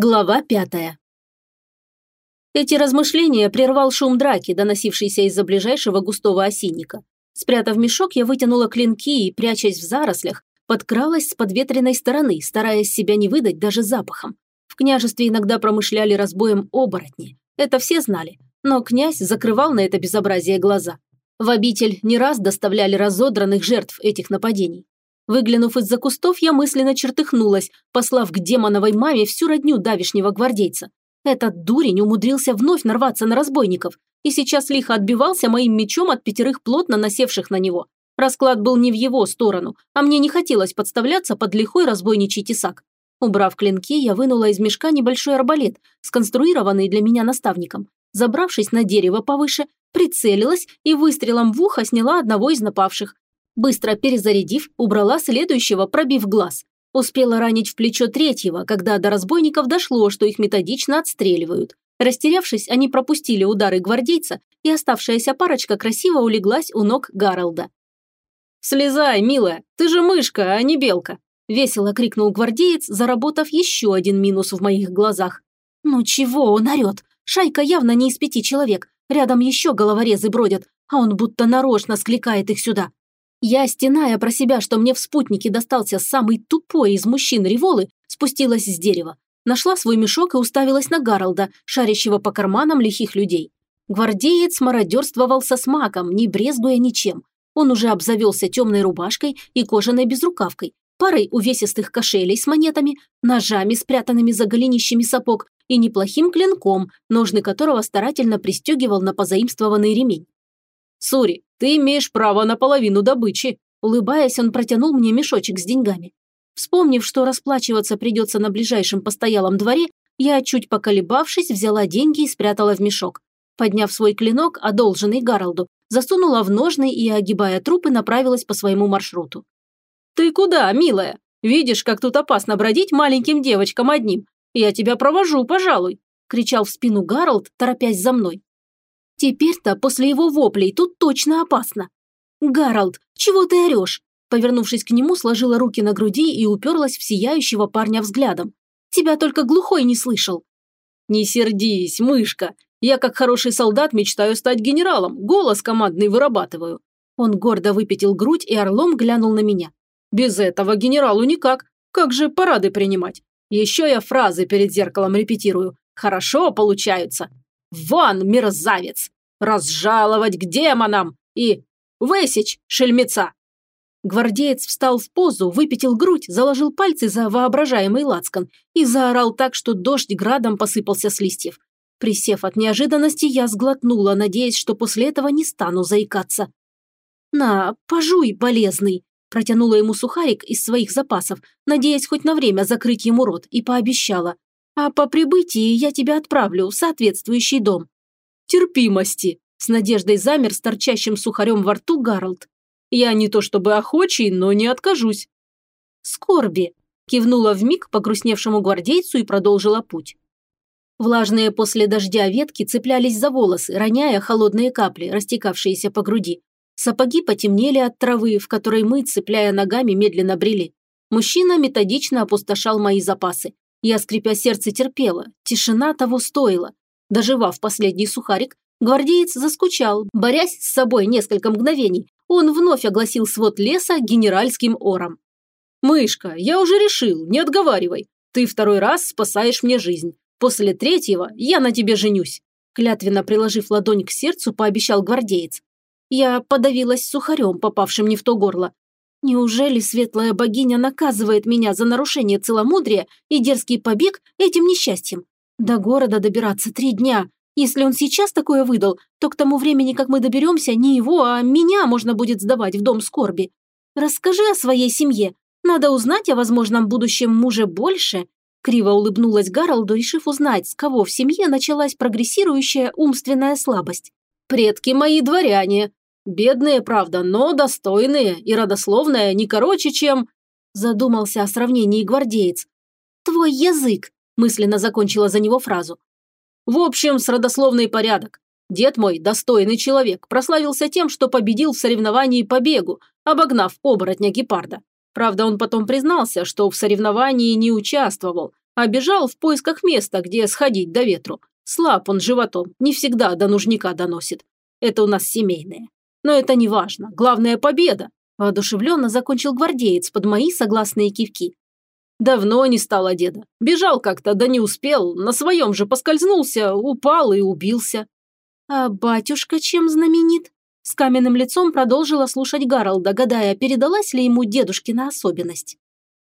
Глава пятая. Эти размышления прервал шум драки, доносившийся из-за ближайшего густого осинника. Спрятав мешок, я вытянула клинки и, прячась в зарослях, подкралась с подветренной стороны, стараясь себя не выдать даже запахом. В княжестве иногда промышляли разбоем оборотни. Это все знали. Но князь закрывал на это безобразие глаза. В обитель не раз доставляли разодранных жертв этих нападений. Выглянув из-за кустов, я мысленно чертыхнулась, послав к демоновой маме всю родню давишнего гвардейца. Этот дурень умудрился вновь нарваться на разбойников и сейчас лихо отбивался моим мечом от пятерых плотно насевших на него. Расклад был не в его сторону, а мне не хотелось подставляться под лихой разбойничий тесак. Убрав клинки, я вынула из мешка небольшой арбалет, сконструированный для меня наставником. Забравшись на дерево повыше, прицелилась и выстрелом в ухо сняла одного из напавших, Быстро перезарядив, убрала следующего, пробив глаз. Успела ранить в плечо третьего, когда до разбойников дошло, что их методично отстреливают. Растерявшись, они пропустили удары гвардейца, и оставшаяся парочка красиво улеглась у ног Гаролда. «Слезай, милая, ты же мышка, а не белка!» – весело крикнул гвардеец, заработав еще один минус в моих глазах. «Ну чего он орет? Шайка явно не из пяти человек. Рядом еще головорезы бродят, а он будто нарочно скликает их сюда. Я, стеная про себя, что мне в спутнике достался самый тупой из мужчин Револы, спустилась с дерева. Нашла свой мешок и уставилась на Гаролда, шарящего по карманам лихих людей. Гвардеец мародерствовал со смаком, не брезгуя ничем. Он уже обзавелся темной рубашкой и кожаной безрукавкой, парой увесистых кошелей с монетами, ножами, спрятанными за голенищами сапог, и неплохим клинком, ножны которого старательно пристегивал на позаимствованный ремень. «Сури, ты имеешь право на половину добычи», улыбаясь, он протянул мне мешочек с деньгами. Вспомнив, что расплачиваться придется на ближайшем постоялом дворе, я, чуть поколебавшись, взяла деньги и спрятала в мешок. Подняв свой клинок, одолженный Гаролду, засунула в ножны и, огибая трупы, направилась по своему маршруту. «Ты куда, милая? Видишь, как тут опасно бродить маленьким девочкам одним? Я тебя провожу, пожалуй!» – кричал в спину Гаролд, торопясь за мной. Теперь-то после его воплей тут точно опасно. «Гарольд, чего ты орешь?» Повернувшись к нему, сложила руки на груди и уперлась в сияющего парня взглядом. «Тебя только глухой не слышал». «Не сердись, мышка. Я, как хороший солдат, мечтаю стать генералом. Голос командный вырабатываю». Он гордо выпятил грудь и орлом глянул на меня. «Без этого генералу никак. Как же парады принимать? Еще я фразы перед зеркалом репетирую. Хорошо получаются. Вон, мерзавец! Разжаловать к демонам и высечь шельмеца!» Гвардеец встал в позу, выпятил грудь, заложил пальцы за воображаемый лацкан и заорал так, что дождь градом посыпался с листьев. Присев от неожиданности, я сглотнула, надеясь, что после этого не стану заикаться. «На, пожуй, болезный!» Протянула ему сухарик из своих запасов, надеясь хоть на время закрыть ему рот, и пообещала. А по прибытии я тебя отправлю в соответствующий дом. Терпимости, с надеждой замер с торчащим сухарем во рту Гарольд. Я не то чтобы охочий, но не откажусь. Скорби, кивнула вмиг погрустневшему гвардейцу и продолжила путь. Влажные после дождя ветки цеплялись за волосы, роняя холодные капли, растекавшиеся по груди. Сапоги потемнели от травы, в которой мы, цепляя ногами, медленно брели. Мужчина методично опустошал мои запасы, я, скрипя сердце, терпела. Тишина того стоила. Доживав последний сухарик, гвардеец заскучал, борясь с собой несколько мгновений. Он вновь огласил свод леса генеральским ором. «Мышка, я уже решил, не отговаривай. Ты второй раз спасаешь мне жизнь. После третьего я на тебе женюсь», клятвенно приложив ладонь к сердцу, пообещал гвардеец. Я подавилась сухарем, попавшим не в то горло. Неужели светлая богиня наказывает меня за нарушение целомудрия и дерзкий побег этим несчастьем? До города добираться три дня. Если он сейчас такое выдал, то к тому времени, как мы доберемся, не его, а меня можно будет сдавать в дом скорби. Расскажи о своей семье. Надо узнать о возможном будущем муже больше. Криво улыбнулась Гаролду, решив узнать, с кого в семье началась прогрессирующая умственная слабость. «Предки мои дворяне», Бедные, правда, но достойные, и родословная не короче, чем...» Задумался о сравнении гвардеец. «Твой язык!» – мысленно закончила за него фразу. «В общем, с родословный порядок. Дед мой, достойный человек, прославился тем, что победил в соревновании по бегу, обогнав оборотня гепарда. Правда, он потом признался, что в соревновании не участвовал, а бежал в поисках места, где сходить до ветру. Слаб он животом, не всегда до нужника доносит. Это у нас семейное. Но это не важно, главное победа. Воодушевленно закончил гвардеец под мои согласные кивки. Давно не стало деда. Бежал как-то, да не успел, на своем же поскользнулся, упал и убился. А батюшка чем знаменит? С каменным лицом продолжила слушать Гаролда, гадая, передалась ли ему дедушкина особенность.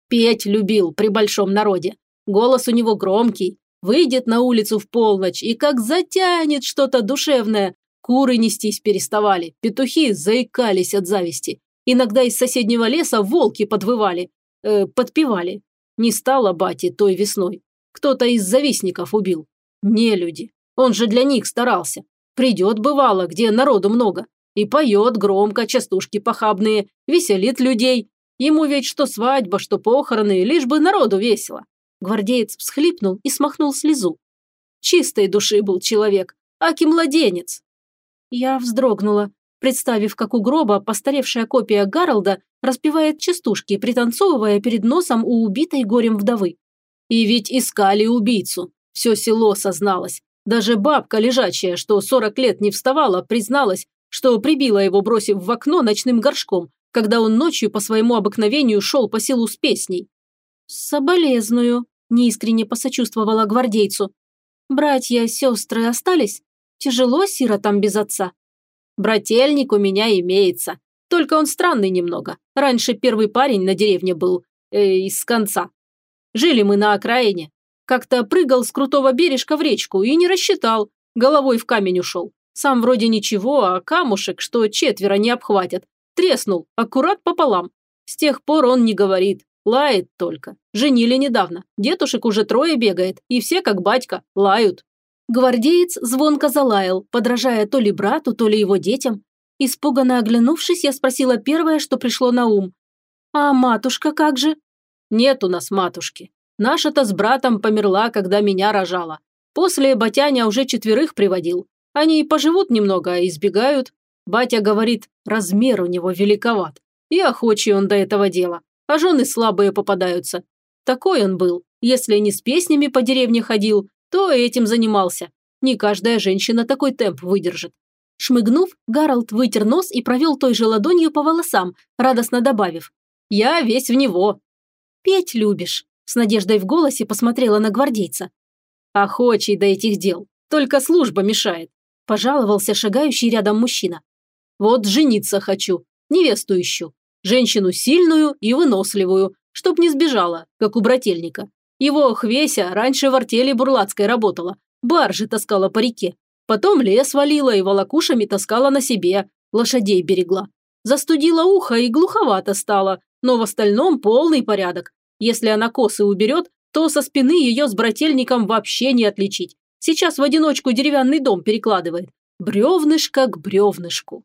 Петь любил при большом народе. Голос у него громкий. Выйдет на улицу в полночь и как затянет что-то душевное. Куры нестись переставали, петухи заикались от зависти. Иногда из соседнего леса волки подвывали, э, подпевали. Не стало бати той весной. Кто-то из завистников убил. Не люди. Он же для них старался. Придет, бывало, где народу много. И поет громко частушки похабные, веселит людей. Ему ведь что свадьба, что похороны, лишь бы народу весело. Гвардеец всхлипнул и смахнул слезу. Чистой души был человек, аки младенец. Я вздрогнула, представив, как у гроба постаревшая копия Гаролда распевает частушки, пританцовывая перед носом у убитой горем вдовы. И ведь искали убийцу. Все село созналось. Даже бабка лежачая, что сорок лет не вставала, призналась, что прибила его, бросив в окно ночным горшком, когда он ночью по своему обыкновению шел по селу с песней. «Соболезную», – неискренне посочувствовала гвардейцу. «Братья, сестры остались? Тяжело сиротам без отца?» «Брательник у меня имеется, только он странный немного. Раньше первый парень на деревне был, э, из конца. Жили мы на окраине. Как-то прыгал с крутого бережка в речку и не рассчитал, головой в камень ушел. Сам вроде ничего, а камушек, что четверо не обхватят, треснул, аккурат пополам. С тех пор он не говорит, лает только. Женили недавно, дедушек уже трое бегает, и все, как батька, лают. Гвардеец звонко залаял, подражая то ли брату, то ли его детям. Испуганно оглянувшись, я спросила первое, что пришло на ум. «А матушка как же?» «Нет у нас матушки. Наша-то с братом померла, когда меня рожала. После батяня уже четверых приводил. Они поживут немного, а избегают. Батя говорит, размер у него великоват. И охочий он до этого дела. А жены слабые попадаются. Такой он был. Если не с песнями по деревне ходил, то этим занимался. Не каждая женщина такой темп выдержит. Шмыгнув, Гарольд вытер нос и провел той же ладонью по волосам, радостно добавив. «Я весь в него». «Петь любишь», – с надеждой в голосе посмотрела на гвардейца. «Охочий до этих дел. Только служба мешает», – пожаловался шагающий рядом мужчина. «Вот жениться хочу, невесту ищу. Женщину сильную и выносливую, чтоб не сбежала, как у брательника. Его Хвеся раньше в артели бурлацкой работала, баржи таскала по реке, Потом лес валила и волокушами таскала на себе, лошадей берегла. Застудила ухо и глуховато стало, но в остальном полный порядок. Если она косы уберет, то со спины ее с брательником вообще не отличить. Сейчас в одиночку деревянный дом перекладывает. Бревнышко к бревнышку.